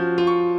you.